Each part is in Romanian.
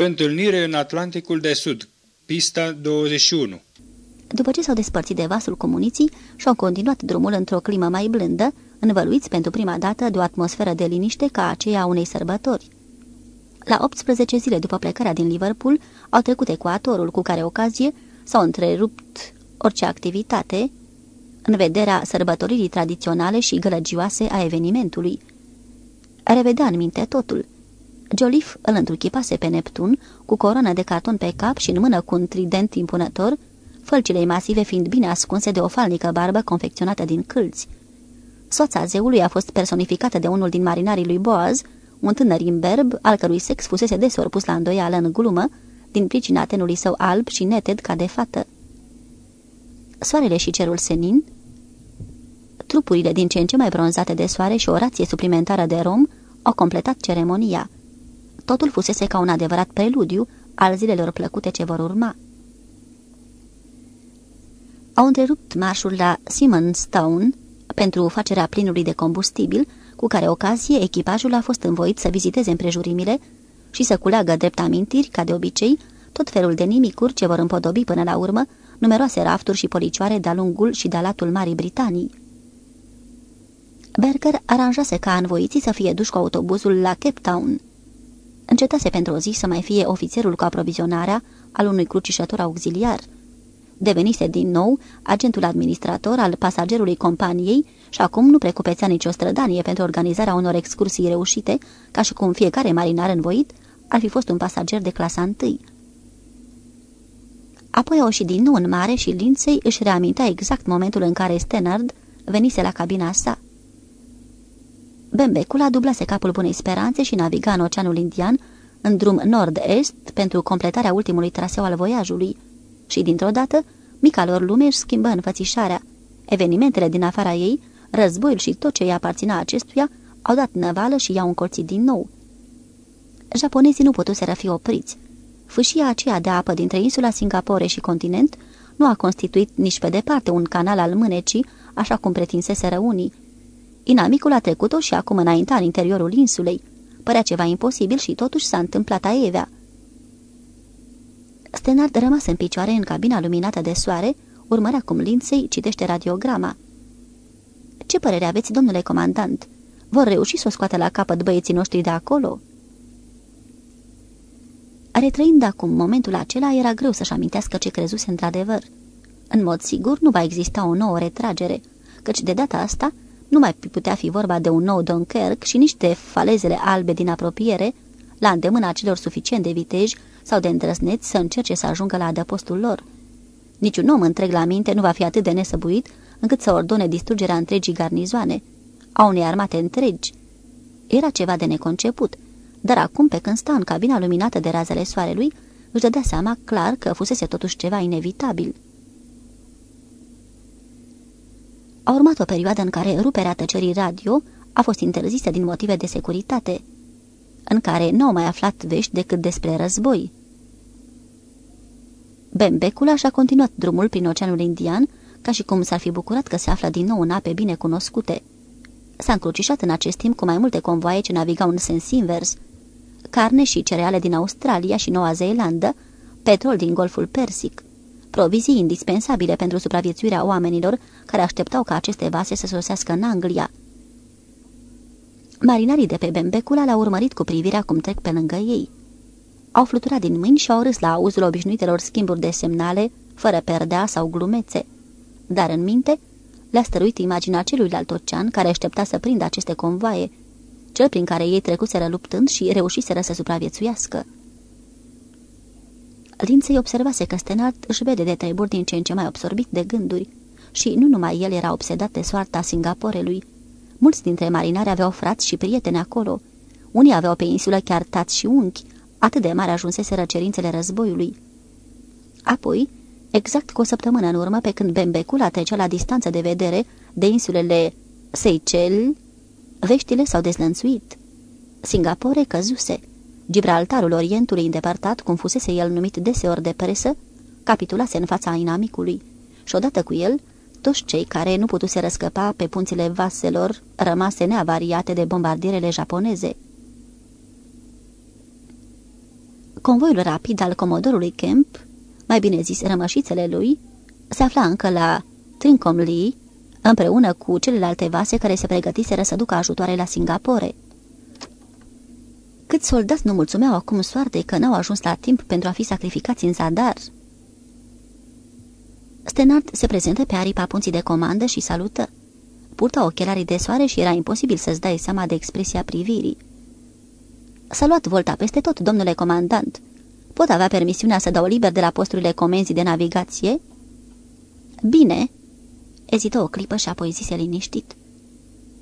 Întâlnire în Atlanticul de Sud, pista 21 După ce s-au despărțit de vasul comuniții și-au continuat drumul într-o climă mai blândă, învăluiți pentru prima dată de o atmosferă de liniște ca aceea unei sărbători. La 18 zile după plecarea din Liverpool, au trecut ecuatorul, cu care ocazie s-au întrerupt orice activitate în vederea sărbătoririi tradiționale și gălăgioase a evenimentului. Revedea în minte totul. Joliffe îl întruchipase pe Neptun, cu coroană de carton pe cap și în mână cu un trident impunător, fălcile masive fiind bine ascunse de o falnică barbă confecționată din câlți. Soța zeului a fost personificată de unul din marinarii lui Boaz, un tânăr imberb, al cărui sex fusese deseori pus la îndoială în glumă, din pricina tenului său alb și neted ca de fată. Soarele și cerul senin, trupurile din ce în ce mai bronzate de soare și o rație suplimentară de rom au completat ceremonia. Totul fusese ca un adevărat preludiu al zilelor plăcute ce vor urma. Au întrerupt marșul la Simonstown pentru facerea plinului de combustibil, cu care ocazie echipajul a fost învoit să viziteze împrejurimile și să culeagă drept amintiri, ca de obicei, tot felul de nimicuri ce vor împodobi până la urmă numeroase rafturi și policioare de-a lungul și de-a latul Marii Britanii. Berger aranjase ca învoiții să fie duși cu autobuzul la Cape Town. Încetase pentru o zi să mai fie ofițerul cu aprovizionarea al unui crucișător auxiliar. Devenise din nou agentul administrator al pasagerului companiei și acum nu precupețea nicio strădanie pentru organizarea unor excursii reușite, ca și cum fiecare marinar învoit ar fi fost un pasager de clasa întâi. Apoi au și din nou în mare și Linței își reamintea exact momentul în care Stenard venise la cabina sa. Bembecula dublase capul bunei speranțe și naviga în Oceanul Indian, în drum nord-est, pentru completarea ultimului traseu al voiajului. Și, dintr-o dată, mica lor lume își schimbă înfățișarea. Evenimentele din afara ei, războiul și tot ce îi aparținea acestuia, au dat năvală și i-au încolțit din nou. Japonezii nu putuseră fi opriți. Fâșia aceea de apă dintre insula Singapore și continent nu a constituit nici pe departe un canal al mânecii, așa cum pretinseseră unii, Inamicul a trecut-o și acum înainta în interiorul insulei. Părea ceva imposibil și totuși s-a întâmplat aievea. Stenard rămas în picioare în cabina luminată de soare, urmărea cum Lindsay citește radiograma. Ce părere aveți, domnule comandant? Vor reuși să o scoată la capăt băieții noștri de acolo?" Retrăind acum momentul acela, era greu să-și amintească ce crezuse într-adevăr. În mod sigur, nu va exista o nouă retragere, căci de data asta nu mai putea fi vorba de un nou Dunkerque și nici de falezele albe din apropiere, la îndemâna celor suficient de viteji sau de îndrăzneți să încerce să ajungă la adăpostul lor. Niciun om întreg la minte nu va fi atât de nesăbuit încât să ordone distrugerea întregii garnizoane, a unei armate întregi. Era ceva de neconceput, dar acum, pe când sta în cabina luminată de razele soarelui, își dădea seama clar că fusese totuși ceva inevitabil. A urmat o perioadă în care ruperea tăcerii radio a fost interzisă din motive de securitate, în care nu au mai aflat vești decât despre război. Bembecula și-a continuat drumul prin Oceanul Indian, ca și cum s-ar fi bucurat că se află din nou în ape bine cunoscute. S-a încrucișat în acest timp cu mai multe convoaie ce navigau în sens invers, carne și cereale din Australia și Noua Zeelandă, petrol din Golful Persic provizii indispensabile pentru supraviețuirea oamenilor care așteptau ca aceste vase să sosească în Anglia. Marinarii de pe Bembecula l-au urmărit cu privirea cum trec pe lângă ei. Au fluturat din mâini și au râs la auzul obișnuitelor schimburi de semnale, fără perdea sau glumețe. Dar în minte le-a stăruit imaginea celuilalt ocean care aștepta să prindă aceste convoaie, cel prin care ei trecuseră luptând și reușiseră să supraviețuiască. Linței observase că Stenard își vede de treburi din ce în ce mai absorbit de gânduri și nu numai el era obsedat de soarta Singaporelui. Mulți dintre marinari aveau frați și prieteni acolo. Unii aveau pe insulă chiar tați și unchi, atât de mare ajunseseră cerințele războiului. Apoi, exact cu o săptămână în urmă, pe când Bembecula trecea la distanță de vedere de insulele Seychelles, veștile s-au dezlănțuit. Singapore căzuse. Gibraltarul Orientului îndepărtat, cum fusese el numit deseori de presă, capitulase în fața inamicului și odată cu el, toți cei care nu putuse răscăpa pe punțile vaselor rămase neavariate de bombardierele japoneze. Convoiul rapid al comodorului Kemp, mai bine zis rămășițele lui, se afla încă la Trincomalee, împreună cu celelalte vase care se pregătiseră să ducă ajutoare la Singapore. Cât soldați nu mulțumeau acum soartei că n-au ajuns la timp pentru a fi sacrificați în zadar? Stenard se prezentă pe aripa punții de comandă și salută. Purta ochelarii de soare și era imposibil să-ți dai seama de expresia privirii. S-a luat volta peste tot, domnule comandant. Pot avea permisiunea să dau liber de la posturile comenzii de navigație?" Bine," ezită o clipă și apoi zise liniștit.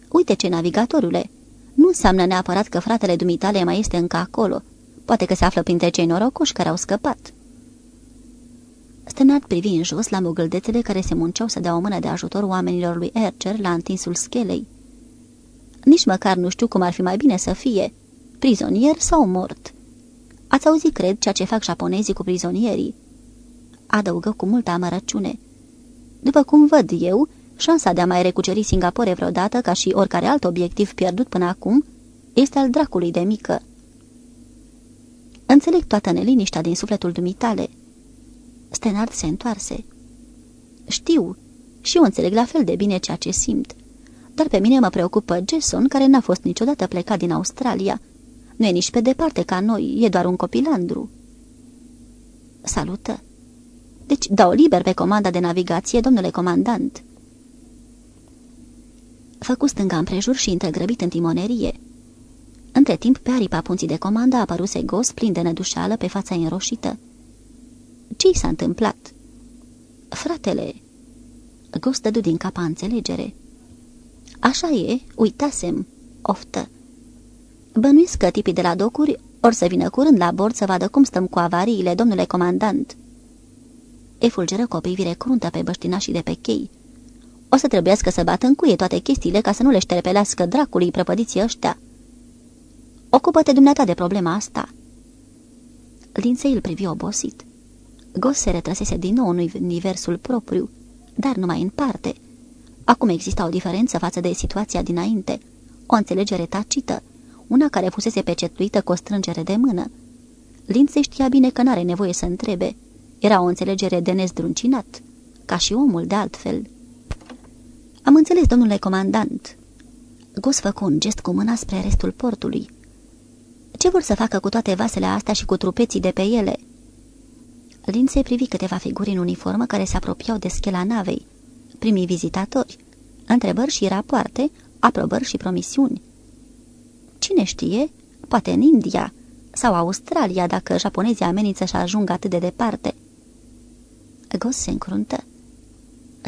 Uite ce, navigatorule, nu înseamnă neapărat că fratele dumitale mai este încă acolo. Poate că se află printre cei norocoși care au scăpat." Stănat privi în jos la mogâldețele care se munceau să dea o mână de ajutor oamenilor lui Ercer la întinsul schelei. Nici măcar nu știu cum ar fi mai bine să fie, prizonier sau mort. Ați auzit, cred, ceea ce fac japonezii cu prizonierii?" Adăugă cu multă amărăciune. După cum văd eu, șansa de a mai recuceri Singapore vreodată, ca și oricare alt obiectiv pierdut până acum, este al dracului de mică. Înțeleg toată neliniștea din sufletul dumitale. Stenard se întoarse. Știu, și eu înțeleg la fel de bine ceea ce simt. Dar pe mine mă preocupă Jason, care n-a fost niciodată plecat din Australia. Nu e nici pe departe ca noi, e doar un copilandru. Salută. Deci dau liber pe comanda de navigație, domnule comandant. Făcu stânga împrejur și intră grăbit în timonerie. Între timp, pe aripa punții de comandă apăruse gos plin de nădușeală pe fața înroșită. Ce i s-a întâmplat?" Fratele!" Gos dădu din capa înțelegere. Așa e, uitasem, oftă. Bănuiesc că tipii de la docuri or să vină curând la bord să vadă cum stăm cu avariile, domnule comandant." Efulgeră cu o privire cruntă pe băștinașii de pe chei. O să trebuiască să bată în cuie toate chestiile ca să nu le șterpelească dracului prăpădiții ăștia. Ocupă-te dumneata de problema asta." Linței îl privi obosit. Gos se retrăsese din nou în universul propriu, dar numai în parte. Acum exista o diferență față de situația dinainte, o înțelegere tacită, una care fusese pecetuită cu o strângere de mână. Linței știa bine că n-are nevoie să întrebe. Era o înțelegere de nezdruncinat, ca și omul de altfel. Am înțeles, domnule comandant." Gos făcu un gest cu mâna spre restul portului. Ce vor să facă cu toate vasele astea și cu trupeții de pe ele?" Lindsay privi câteva figuri în uniformă care se apropiau de schela navei. Primii vizitatori. Întrebări și rapoarte, aprobări și promisiuni. Cine știe? Poate în India sau Australia, dacă japonezii amenință și ajung atât de departe. Gos se încruntă.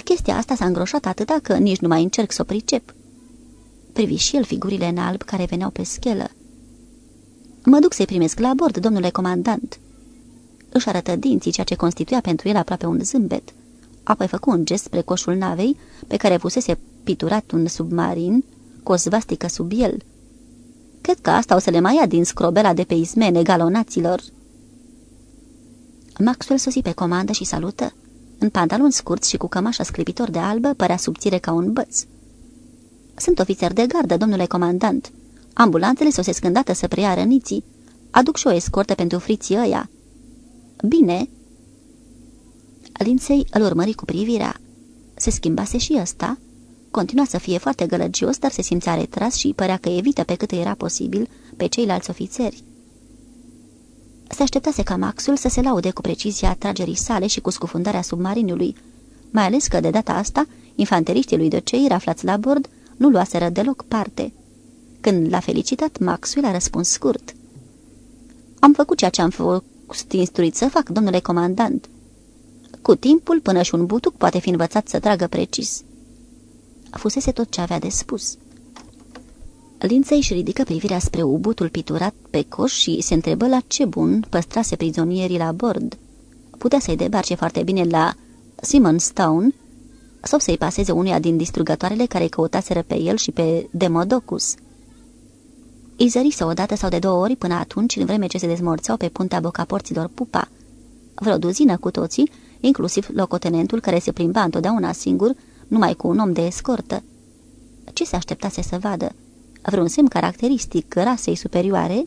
Chestia asta s-a îngroșat atâta că nici nu mai încerc să o pricep. Privi și el figurile în alb care veneau pe schelă. Mă duc să-i primesc la bord, domnule comandant." Își arătă dinții, ceea ce constituia pentru el aproape un zâmbet. Apoi făcu un gest spre coșul navei, pe care fusese piturat un submarin, cu o zvastică sub el. Cred că asta o să le mai ia din scrobela de pe izmene galonaților." Maxwell sosi pe comandă și salută. În pantaloni scurți și cu cămașa sclipitor de albă, părea subțire ca un băț. Sunt ofițer de gardă, domnule comandant. Ambulanțele sosesc îndată să preia răniții. Aduc și o escortă pentru friții ăia." Bine." Linței îl urmări cu privirea. Se schimbase și ăsta. Continua să fie foarte gălăgios, dar se simțea retras și părea că evită pe cât era posibil pe ceilalți ofițeri. Se așteptase ca Maxul să se laude cu precizia tragerii sale și cu scufundarea submarinului, mai ales că de data asta infanteriștii lui de cei aflați la bord nu luaseră deloc parte. Când l-a felicitat, Maxwell a răspuns scurt. Am făcut ceea ce am fost instruit să fac, domnule comandant. Cu timpul, până și un butuc poate fi învățat să tragă precis. Fusese tot ce avea de spus. Linței își ridică privirea spre ubutul piturat pe coș și se întrebă la ce bun păstrase prizonierii la bord. Putea să-i debarce foarte bine la Simonstown sau să-i paseze unuia din distrugătoarele care căutaseră pe el și pe Demodocus. Îi zărise odată sau de două ori până atunci, în vreme ce se dezmorțeau pe puntea bocaporților pupa. Vreo duzină cu toții, inclusiv locotenentul care se plimba întotdeauna singur, numai cu un om de escortă. Ce se așteptase să vadă? Vreun semn caracteristic rasei superioare?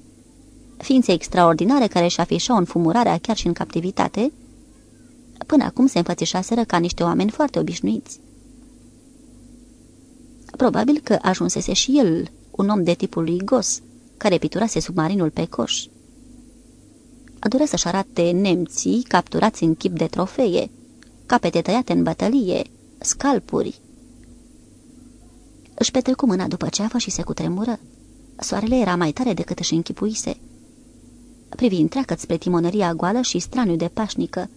ființe extraordinare care își afișau înfumurarea chiar și în captivitate, până acum se înfățișaseră ca niște oameni foarte obișnuiți. Probabil că ajunsese și el un om de tipul lui Gos, care piturase submarinul pe coș. Dorea să-și arate nemții capturați în chip de trofee, capete tăiate în bătălie, scalpuri. Își petrecu mâna după ceafă și se cutremură. Soarele era mai tare decât își închipuise. Privi întreagă spre timoneria goală și straniu de pașnică.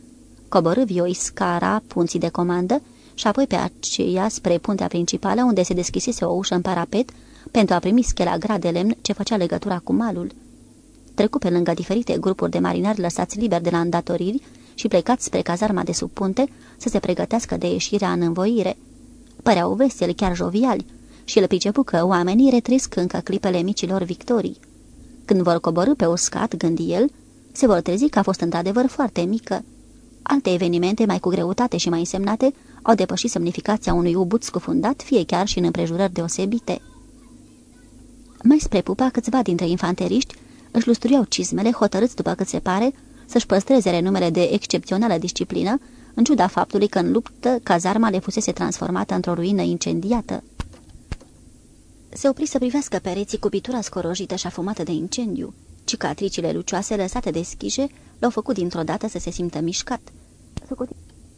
Coborâ vioi scara punții de comandă și apoi pe aceea spre puntea principală unde se deschisese o ușă în parapet pentru a primi schela grea de lemn ce făcea legătura cu malul. Trecu pe lângă diferite grupuri de marinari lăsați liberi de la îndatoriri și plecați spre cazarma de sub punte să se pregătească de ieșirea în învoire. Păreau veseli, chiar joviali, și el pricepu că oamenii retresc încă clipele micilor victorii. Când vor coborâ pe uscat, gândi el, se vor trezi că a fost într-adevăr foarte mică. Alte evenimente mai cu greutate și mai însemnate au depășit semnificația unui ubut scufundat, fie chiar și în împrejurări deosebite. Mai spre pupa, câțiva dintre infanteriști își lusturiau cizmele, hotărâți după cât se pare, să-și păstreze renumele de excepțională disciplină, în ciuda faptului că în luptă cazarma le fusese transformată într-o ruină incendiată. Se opri să privească pereții cu pitura scorojită și afumată de incendiu. Cicatricile lucioase lăsate deschise l-au făcut dintr-o dată să se simtă mișcat.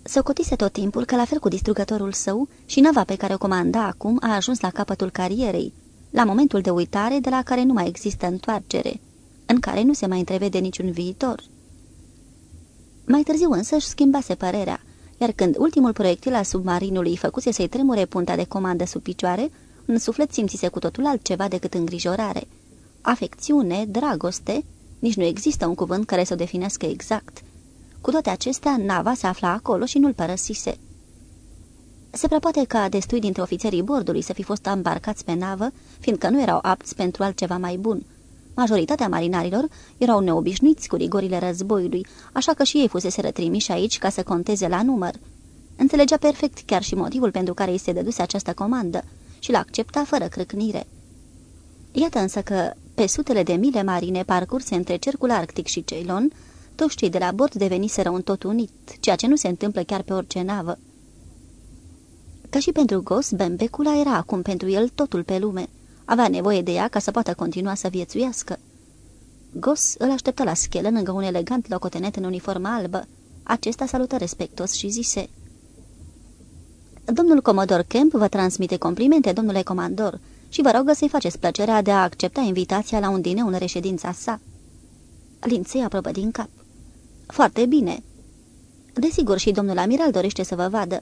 Se cotise tot timpul că, la fel cu distrugătorul său, și nava pe care o comanda acum a ajuns la capătul carierei, la momentul de uitare de la care nu mai există întoarcere, în care nu se mai întrevede niciun viitor. Mai târziu însă își schimbase părerea, iar când ultimul proiectil al submarinului făcuse să-i tremure punta de comandă sub picioare, în suflet simțise cu totul altceva decât îngrijorare. Afecțiune, dragoste, nici nu există un cuvânt care să o definească exact. Cu toate acestea, nava se afla acolo și nu-l părăsise. Se prea poate ca destui dintre ofițerii bordului să fi fost îmbarcați pe navă, fiindcă nu erau apți pentru altceva mai bun. Majoritatea marinarilor erau neobișnuiți cu rigorile războiului, așa că și ei fusese trimiși aici ca să conteze la număr. Înțelegea perfect chiar și motivul pentru care îi se dăduse această comandă și l-accepta fără crâcnire. Iată însă că, pe sutele de mile marine parcurse între cercul arctic și Ceylon, toți cei de la bord deveniseră un tot unit, ceea ce nu se întâmplă chiar pe orice navă. Ca și pentru Gos, Bembecula era acum pentru el totul pe lume. Avea nevoie de ea ca să poată continua să viețuiască. Gos îl așteptă la schelă lângă un elegant locotenet în uniformă albă. Acesta salută respectos și zise... Domnul Comodor Kemp vă transmite complimente, domnule comandor, și vă rog să-i faceți plăcerea de a accepta invitația la un dineu în reședința sa." Linței aprobă din cap. Foarte bine." Desigur, și domnul amiral dorește să vă vadă.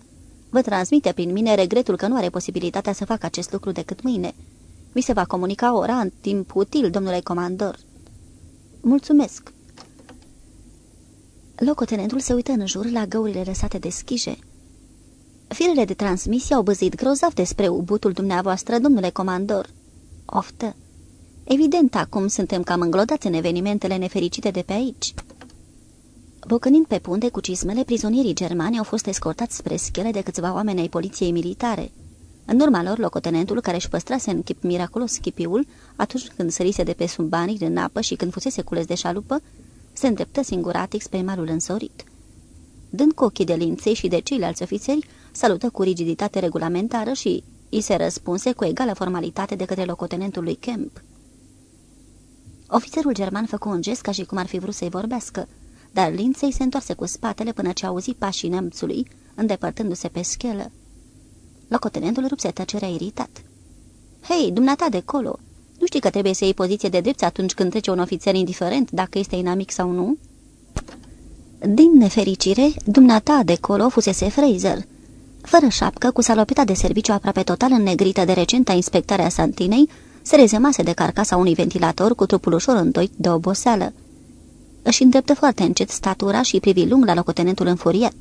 Vă transmite prin mine regretul că nu are posibilitatea să facă acest lucru decât mâine. Vi se va comunica ora în timp util, domnule comandor." Mulțumesc." Locotenentul se uită în jur la găurile lăsate deschise. Firele de transmisie au băzit grozav despre ubutul dumneavoastră, domnule comandor." Oftă. Evident, acum suntem cam înglodați în evenimentele nefericite de pe aici." Bocănind pe punte cu cizmele, prizonierii germani au fost escortați spre schele de câțiva oameni ai poliției militare. În urma lor, locotenentul, care își păstrase în chip miraculos chipiul, atunci când sărise de pe sub banii în apă și când fusese cules de șalupă, se îndreptă singuratic spre malul însorit. Dând cu ochii de linței și de ceilalți ofițeri, salută cu rigiditate regulamentară și îi se răspunse cu egală formalitate de către locotenentul lui Kemp. Ofițerul german făcu un gest ca și cum ar fi vrut să-i vorbească, dar Linței se întoarse cu spatele până ce auzi pașii nemțului, îndepărtându-se pe schelă. Locotenentul rupse tăcerea iritat. Hei, dumneata de colo, nu știi că trebuie să iei poziție de drept atunci când trece un ofițer indiferent dacă este inamic sau nu?" Din nefericire, dumneata de colo fusese Fraser, fără șapcă, cu salopeta de serviciu aproape total înnegrită de recenta inspectare a Santinei, se rezemase de carcasa unui ventilator cu trupul ușor îndoit de oboseală. Își îndreptă foarte încet statura și privi lung la locotenentul înfuriat.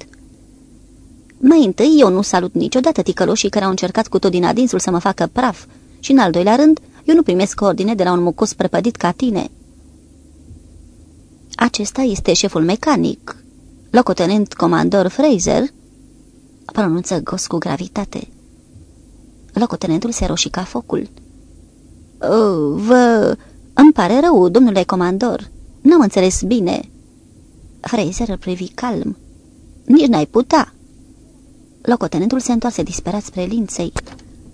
Mai întâi, eu nu salut niciodată ticăloșii care au încercat cu tot din adinsul să mă facă praf și, în al doilea rând, eu nu primesc ordine de la un mucus prăpădit ca tine. Acesta este șeful mecanic, locotenent comandor Fraser, pronunță Gos cu gravitate. Locotenentul se roșica focul. Oh, vă... Îmi pare rău, domnule comandor. N-am înțeles bine." Fraser îl privi calm. Nici n-ai putea." Locotenentul se întoarse disperat spre linței.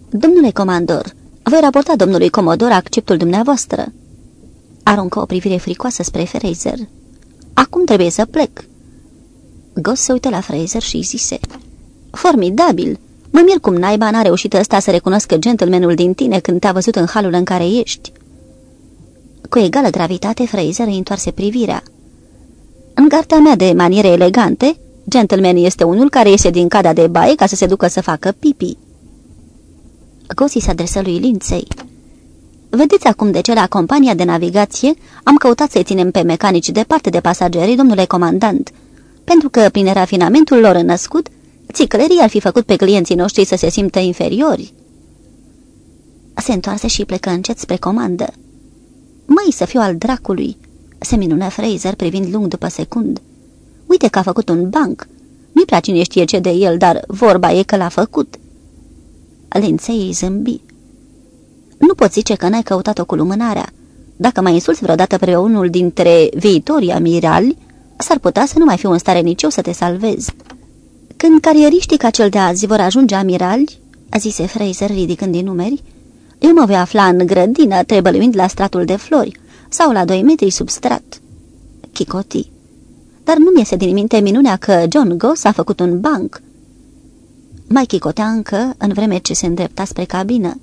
Domnule comandor, voi raporta domnului comodor acceptul dumneavoastră." Aruncă o privire fricoasă spre Fraser. Acum trebuie să plec." Gos se uită la Fraser și zise. Formidabil! Mă mir cum naiba n-a reușit ăsta să recunoscă gentlemanul din tine când te-a văzut în halul în care ești." Cu egală gravitate, Fraser îi întoarse privirea. În cartea mea de maniere elegante, gentleman este unul care iese din cada de baie ca să se ducă să facă pipi." Gosi se adresă lui Linței. Vedeți acum de ce la compania de navigație am căutat să-i ținem pe mecanici departe de pasagerii, domnule comandant, pentru că, prin rafinamentul lor născut, țiclerii ar fi făcut pe clienții noștri să se simtă inferiori. Se întoarse și plecă încet spre comandă. Măi, să fiu al dracului!" se minună Fraser privind lung după secund. Uite că a făcut un banc. Nu-i prea cine știe ce de el, dar vorba e că l-a făcut." Linței zâmbi. Nu poți zice că n-ai căutat-o cu lumânarea. Dacă mai insulți vreodată pe unul dintre viitorii amirali, s-ar putea să nu mai fiu în stare nici eu să te salvezi. Când carieriștii ca cel de azi vor ajunge amirali, a zise Fraser ridicând din numeri, eu mă voi afla în grădină, trebăluind la stratul de flori, sau la doi metri sub strat. Chicoti. Dar nu mi-e din minte minunea că John Goss a făcut un banc. Mai chicotea încă, în vreme ce se îndrepta spre cabină.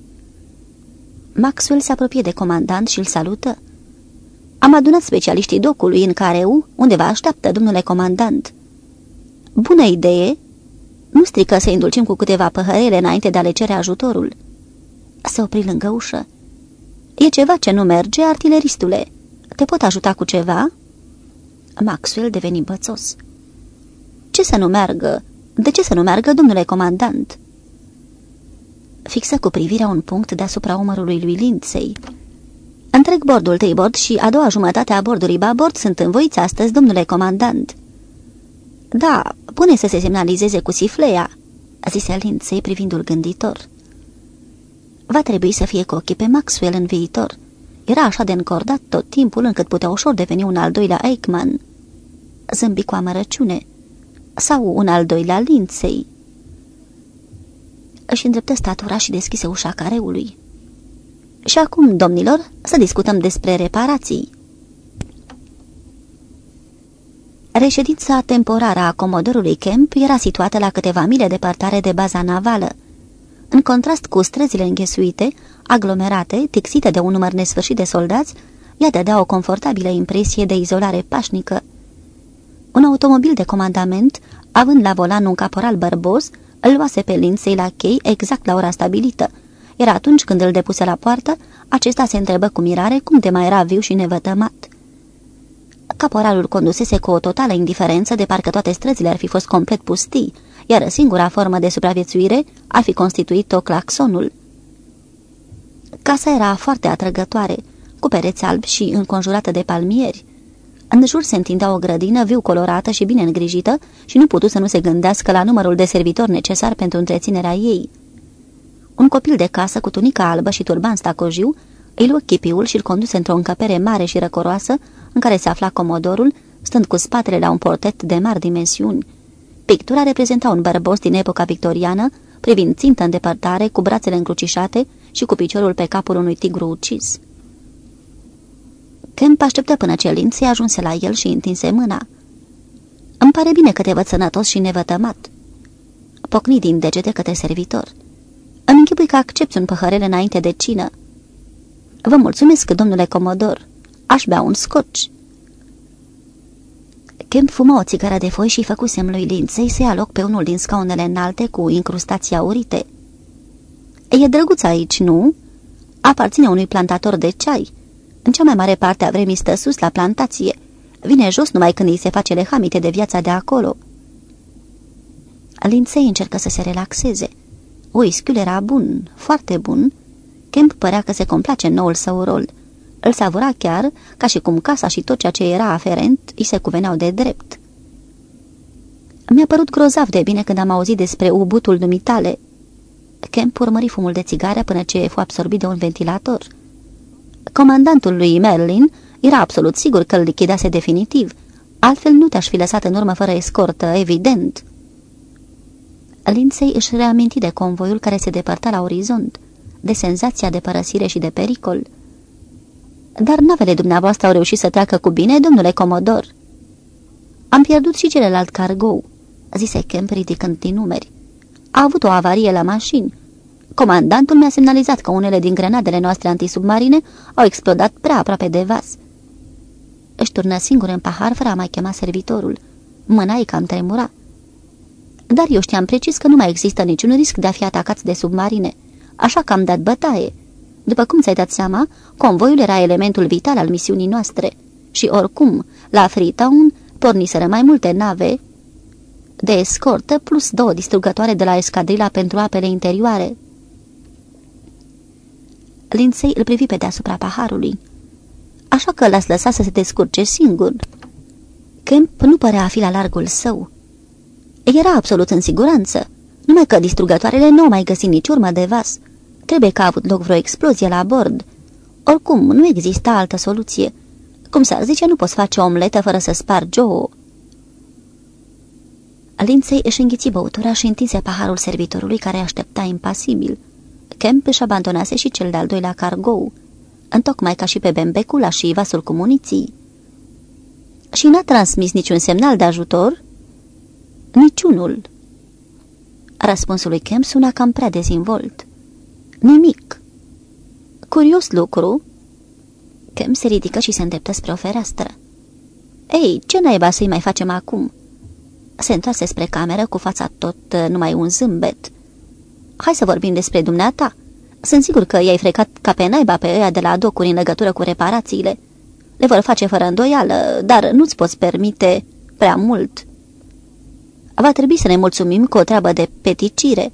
Maxwell se apropie de comandant și îl salută. Am adunat specialiștii docului în careu, unde vă așteaptă, domnule comandant. Bună idee! Nu strică să indulcim cu câteva păhărele înainte de a le cere ajutorul. Se opri lângă ușă. E ceva ce nu merge, artileristule. Te pot ajuta cu ceva?" Maxwell deveni bățos. Ce să nu meargă? De ce să nu meargă, domnule comandant?" Fixă cu privirea un punct deasupra umărului lui Lindsay. Întreg bordul Tabord și a doua jumătate a bordului babord sunt învoiți astăzi, domnule comandant." Da, pune să se semnalizeze cu sifleia," zise Lindsay privindul gânditor. Va trebui să fie cu ochii pe Maxwell în viitor. Era așa de încordat tot timpul încât putea ușor deveni un al doilea Eichmann. Zâmbi cu amărăciune. Sau un al doilea Lindsay. Își îndreptă statura și deschise ușa careului. Și acum, domnilor, să discutăm despre reparații. Reședința temporară a comodorului Kemp era situată la câteva mile departare de baza navală. În contrast cu străzile înghesuite, aglomerate, tixite de un număr nesfârșit de soldați, ea dădea o confortabilă impresie de izolare pașnică. Un automobil de comandament, având la volan un caporal bărbos, îl luase pe Lindsay la chei exact la ora stabilită, iar atunci când îl depuse la poartă, acesta se întrebă cu mirare cum de mai era viu și nevătămat. Caporalul condusese cu o totală indiferență de parcă toate străzile ar fi fost complet pustii, iar singura formă de supraviețuire ar fi constituit-o claxonul. Casa era foarte atrăgătoare, cu pereți albi și înconjurată de palmieri. În jur se întindea o grădină viu colorată și bine îngrijită și nu putu să nu se gândească la numărul de servitori necesar pentru întreținerea ei. Un copil de casă cu tunica albă și turban stacojiu îi luă chipiul și îl conduse într-o încăpere mare și răcoroasă în care se afla comodorul, stând cu spatele la un portet de mari dimensiuni. Pictura reprezenta un bărbos din epoca victoriană, privind țintă în depărtare, cu brațele încrucișate și cu piciorul pe capul unui tigru ucis. Kemp așteptă până ce Lindsay ajunse la el și întinse mâna. Îmi pare bine că te văd sănătos și nevătămat." Pocni din degete către servitor. Îmi închipui că accepti un păhărel înainte de cină." Vă mulțumesc, domnule comodor. Aș bea un scotch." Kemp fumă o țigară de foi și făcu semn lui Lindsay să ia loc pe unul din scaunele înalte cu incrustații aurite. E drăguț aici, nu?" Aparține unui plantator de ceai. În cea mai mare parte a vremii stă sus la plantație. Vine jos numai când îi se face lehamite de viața de acolo." Lindsay încercă să se relaxeze. Whisky era bun, foarte bun. Kemp părea că se complace noul său rol. Îl savura chiar, ca și cum casa și tot ceea ce era aferent îi se cuveneau de drept. Mi-a părut grozav de bine când am auzit despre ubutul dumitale. Kemp urmări fumul de țigară până ce fu absorbit de un ventilator. Comandantul lui Merlin era absolut sigur că îl lichidase definitiv, altfel nu te-aș fi lăsat în urmă fără escortă, evident. Lindsay își reaminti de convoiul care se depărta la orizont, de senzația de părăsire și de pericol. Dar navele dumneavoastră au reușit să treacă cu bine, domnule Comodor?" Am pierdut și celălalt cargou," zise Kemp ridicând din numeri. A avut o avarie la mașini. Comandantul mi-a semnalizat că unele din grenadele noastre antisubmarine au explodat prea aproape de vas. Își turnă singur în pahar fără a mai chema servitorul. Mâna ei cam tremura. Dar eu știam precis că nu mai există niciun risc de a fi atacați de submarine, așa că am dat bătaie. După cum ți-ai dat seama, convoiul era elementul vital al misiunii noastre. Și oricum, la Freetown porniseră mai multe nave de escortă plus două distrugătoare de la escadrila pentru apele interioare. Lindsay îl privi pe deasupra paharului. Așa că l-ați lăsat să se descurce singur. Kemp nu părea a fi la largul său. Era absolut în siguranță, numai că distrugătoarele nu au mai găsit nici urmă de vas. Trebuie că a avut loc vreo explozie la bord. Oricum, nu exista altă soluție. Cum s-ar zice, nu poți face o omletă fără să spargi o... Linței își înghiți băutura și întinse paharul servitorului care aștepta impasibil. Kemp își abandonase și cel de-al doilea cargou, întocmai ca și pe Bembecula și vasul cu muniții. Și n-a transmis niciun semnal de ajutor?" Niciunul." Răspunsul lui Kemp suna cam prea dezinvolt. Nimic." Curios lucru." Kemp se ridică și se îndreptă spre o fereastră. Ei, ce naiba să-i mai facem acum?" Se întoarse spre cameră cu fața tot uh, numai un zâmbet. Hai să vorbim despre dumneata. Sunt sigur că i-ai frecat ca pe naiba pe ăia de la docuri în legătură cu reparațiile. Le vor face fără îndoială, dar nu-ți poți permite prea mult. Va trebui să ne mulțumim cu o treabă de peticire.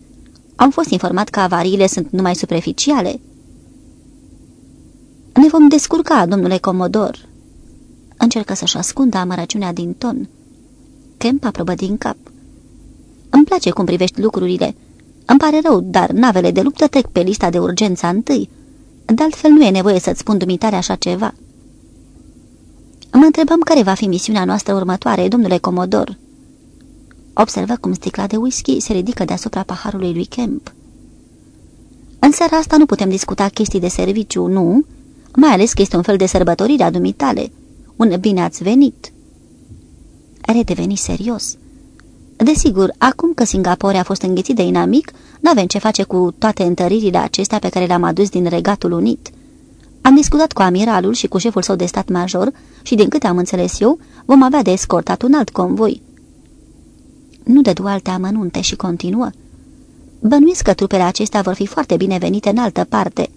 Am fost informat că avariile sunt numai superficiale. Ne vom descurca, domnule Comodor. Încercă să-și ascundă amărăciunea din ton. Kemp aprobă din cap. Îmi place cum privești lucrurile. Îmi pare rău, dar navele de luptă trec pe lista de urgență întâi. De altfel nu e nevoie să-ți spun dumitare așa ceva. Mă întrebam care va fi misiunea noastră următoare, domnule Comodor. Observă cum sticla de whisky se ridică deasupra paharului lui Kemp. În seara asta nu putem discuta chestii de serviciu, nu? Mai ales că este un fel de sărbătorire a dumitale. Un bine ați venit redeveni serios. Desigur, acum că Singapore a fost înghițit de inamic, n-avem ce face cu toate întăririle acestea pe care le-am adus din Regatul Unit. Am discutat cu amiralul și cu șeful său de stat major și, din câte am înțeles eu, vom avea de escortat un alt convoi. Nu dădu alte amănunte și continuă. Bănuiesc că trupele acestea vor fi foarte binevenite în altă parte.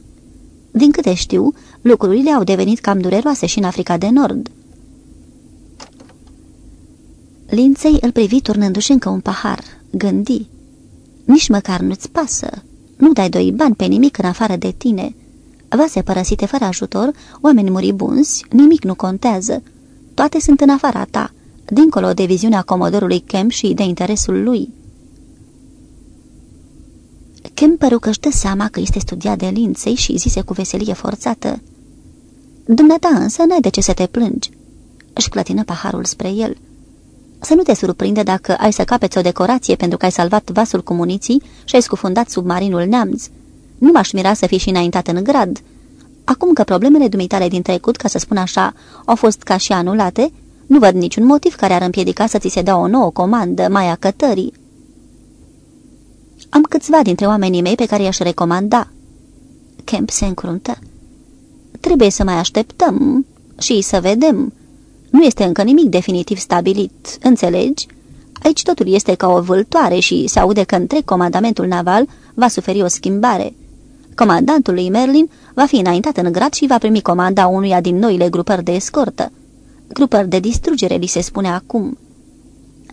Din câte știu, lucrurile au devenit cam dureroase și în Africa de Nord. Linței îl privi turnându-și încă un pahar. Gândi. Nici măcar nu-ți pasă. Nu dai doi bani pe nimic în afară de tine. Vase părăsite fără ajutor, oameni muribunzi, nimic nu contează. Toate sunt în afara ta, dincolo de viziunea comodorului Kemp și de interesul lui. Kemp păru că dă seama că este studiat de Linței și zise cu veselie forțată. Dumneata însă n-ai de ce să te plângi. Își clătină paharul spre el. Să nu te surprinde dacă ai să capeți o decorație pentru că ai salvat vasul cu muniții și ai scufundat submarinul Neamț. Nu m-aș mira să fii și înaintat în grad. Acum că problemele dumitale din trecut, ca să spun așa, au fost ca și anulate, nu văd niciun motiv care ar împiedica să ți se dea o nouă comandă mai a cătării. Am câțiva dintre oamenii mei pe care i-aș recomanda. Kemp se încruntă. Trebuie să mai așteptăm și să vedem. Nu este încă nimic definitiv stabilit, înțelegi? Aici totul este ca o vâltoare și se aude că întreg comandamentul naval va suferi o schimbare. Comandantul lui Merlin va fi înaintat în grad și va primi comanda unuia din noile grupări de escortă. Grupări de distrugere, li se spune acum.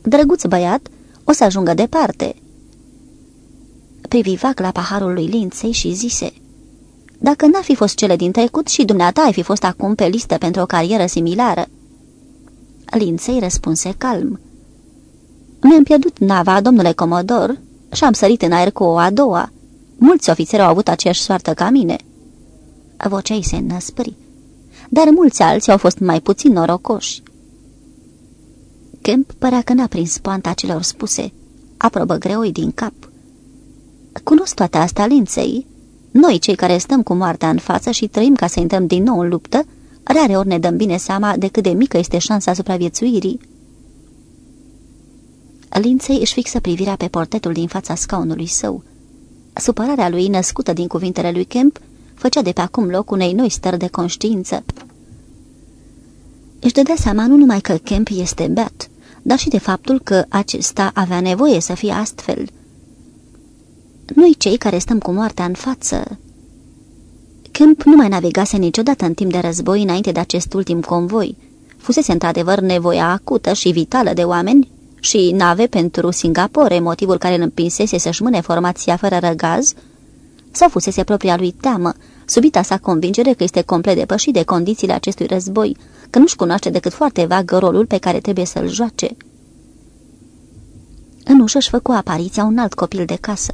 Drăguț băiat, o să ajungă departe. Privi vag la paharul lui Linței și zise... Dacă n-ar fi fost cele din trecut și dumneata ai fi fost acum pe listă pentru o carieră similară, Linței răspunse calm. Mi-am pierdut nava, domnule comodor, și am sărit în aer cu o a doua. Mulți ofițeri au avut aceeași soartă ca mine." Vocea ei se năspri. Dar mulți alții au fost mai puțin norocoși. Kemp părea că n-a prins poanta celor spuse. Aprobă greoi din cap. Cunosc toate astea, linței. Noi, cei care stăm cu moartea în față și trăim ca să intrăm din nou în luptă, rare ori ne dăm bine seama de cât de mică este șansa supraviețuirii. Linței își fixă privirea pe portretul din fața scaunului său. Supărarea lui, născută din cuvintele lui Kemp, făcea de pe acum loc unei noi stări de conștiință. Își dădea seama nu numai că Kemp este beat, dar și de faptul că acesta avea nevoie să fie astfel. Noi cei care stăm cu moartea în față... Kemp nu mai navigase niciodată în timp de război înainte de acest ultim convoi. Fusese într-adevăr nevoia acută și vitală de oameni și nave pentru Singapore, motivul care îl împinsese să-și mâne formația fără răgaz, sau fusese propria lui teamă, subita sa convingere că este complet depășit de condițiile acestui război, că nu-și cunoaște decât foarte vag rolul pe care trebuie să-l joace. În ușă își făcu apariția un alt copil de casă.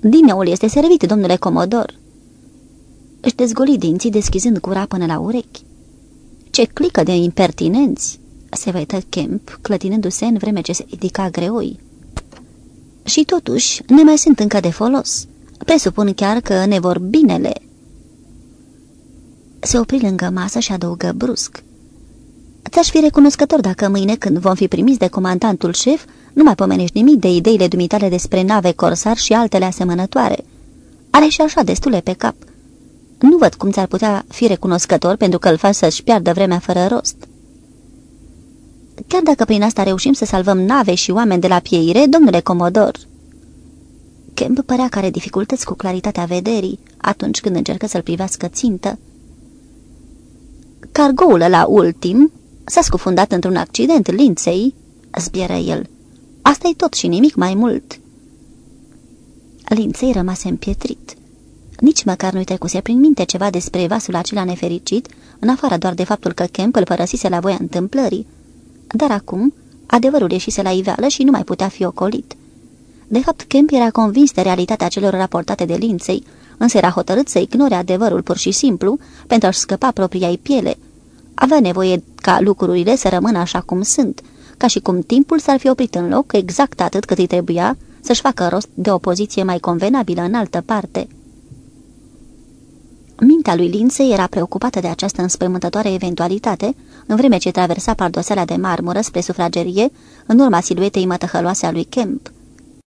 Dineul este servit, domnule comodor. Își dezgoli dinții deschizând gura până la urechi. Ce clică de impertinenți! Se văită Kemp, clătinându-se în vreme ce se ridica greoi. Și totuși, ne mai sunt încă de folos. Presupun chiar că ne vor binele. Se opri lângă masă și adăugă brusc. Ți-aș fi recunoscător dacă mâine, când vom fi primiți de comandantul șef, nu mai pomenești nimic de ideile dumitale despre nave corsar și altele asemănătoare. Are și așa destule pe cap. Nu văd cum ți-ar putea fi recunoscător pentru că îl faci să-și piardă vremea fără rost. Chiar dacă prin asta reușim să salvăm nave și oameni de la pieire, domnule Comodor... Kemp părea că are dificultăți cu claritatea vederii atunci când încercă să-l privească țintă. Cargoul la ultim s-a scufundat într-un accident, linței, zbieră el. asta e tot și nimic mai mult. Linței rămase împietrit. Nici măcar nu-i trecuse prin minte ceva despre vasul acela nefericit, în afară doar de faptul că Kemp îl părăsise la voia întâmplării. Dar acum, adevărul ieșise la iveală și nu mai putea fi ocolit. De fapt, Kemp era convins de realitatea celor raportate de linței, însă era hotărât să ignore adevărul pur și simplu pentru a-și scăpa propria ei piele. Avea nevoie ca lucrurile să rămână așa cum sunt, ca și cum timpul s-ar fi oprit în loc exact atât cât îi trebuia să-și facă rost de o poziție mai convenabilă în altă parte. Mintea lui Lințe era preocupată de această înspăimântătoare eventualitate, în vreme ce traversa pardoseala de marmură spre sufragerie, în urma siluetei mătăhăloase a lui Kemp.